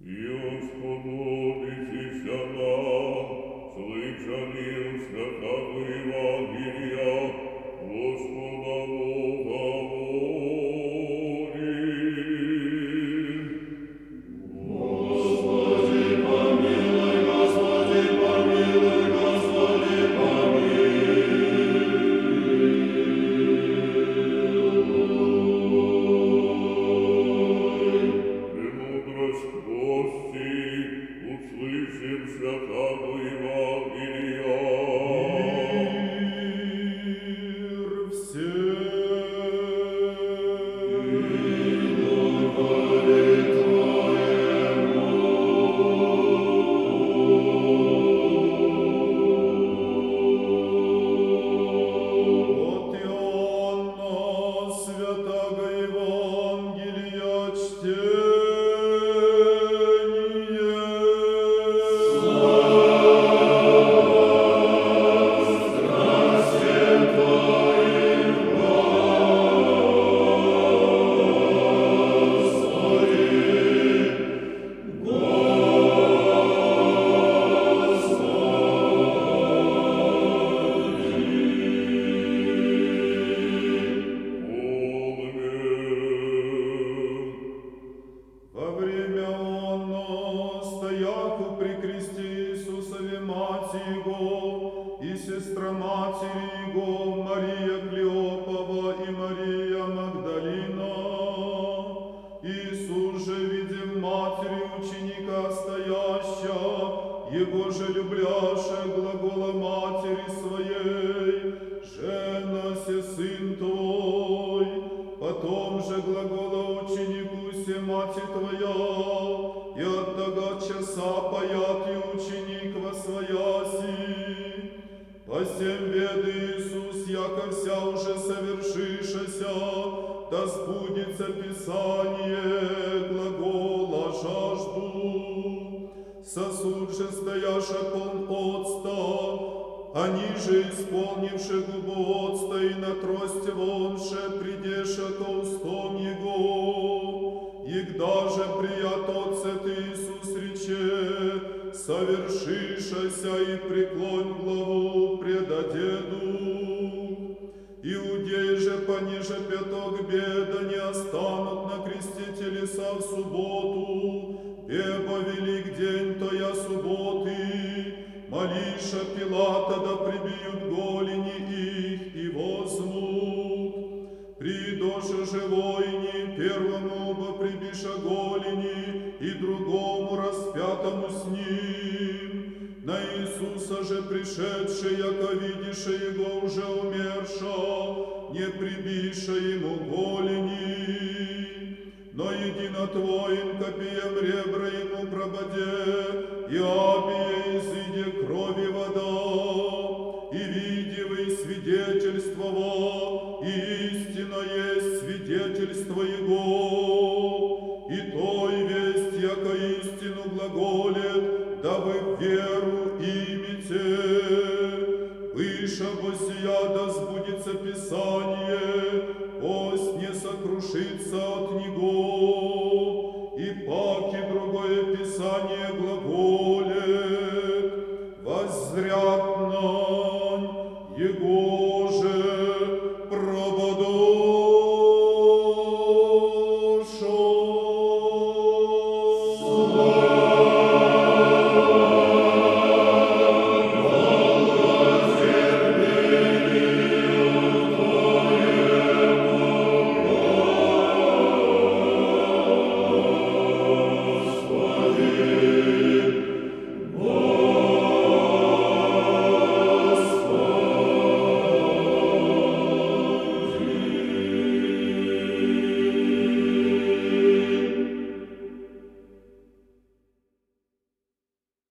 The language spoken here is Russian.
Ius homo Мать Его и сестра Матери Его, Мария Клеопова и Мария Магдалина. Иисус же, видев матери ученика стояща, Его же любляше глагола и от того часа паят и ученик во свояси. По всем веды Иисус, яко вся уже совершишася, да сбудется Писание глагола жажду. Сосуд же стояша полн отста, они же, исполнивши губу отста и на трости вонше, придеша ко устом его. Егда же прият отцет Иисус рече, совершишася и преклонь главу предадеду. Иудеи же, пониже пяток беда, не останут на кресте телеса в субботу, ибо велик день, то я субботы, Молиша Пилата, да голени, и другому распятому с ним. На Иисуса же пришедший, яко видише его уже умерша, не прибиша ему голени. Но едино твоим копием ребра ему прободе, и обие изыде крови вода, и видивый свидетельствовал, и истина есть свидетельство его, веру имите. Выше Босия да сбудется Писание, Ось не сокрушится от Него, И паки другое Писание глаголе, Воззрят нам Его.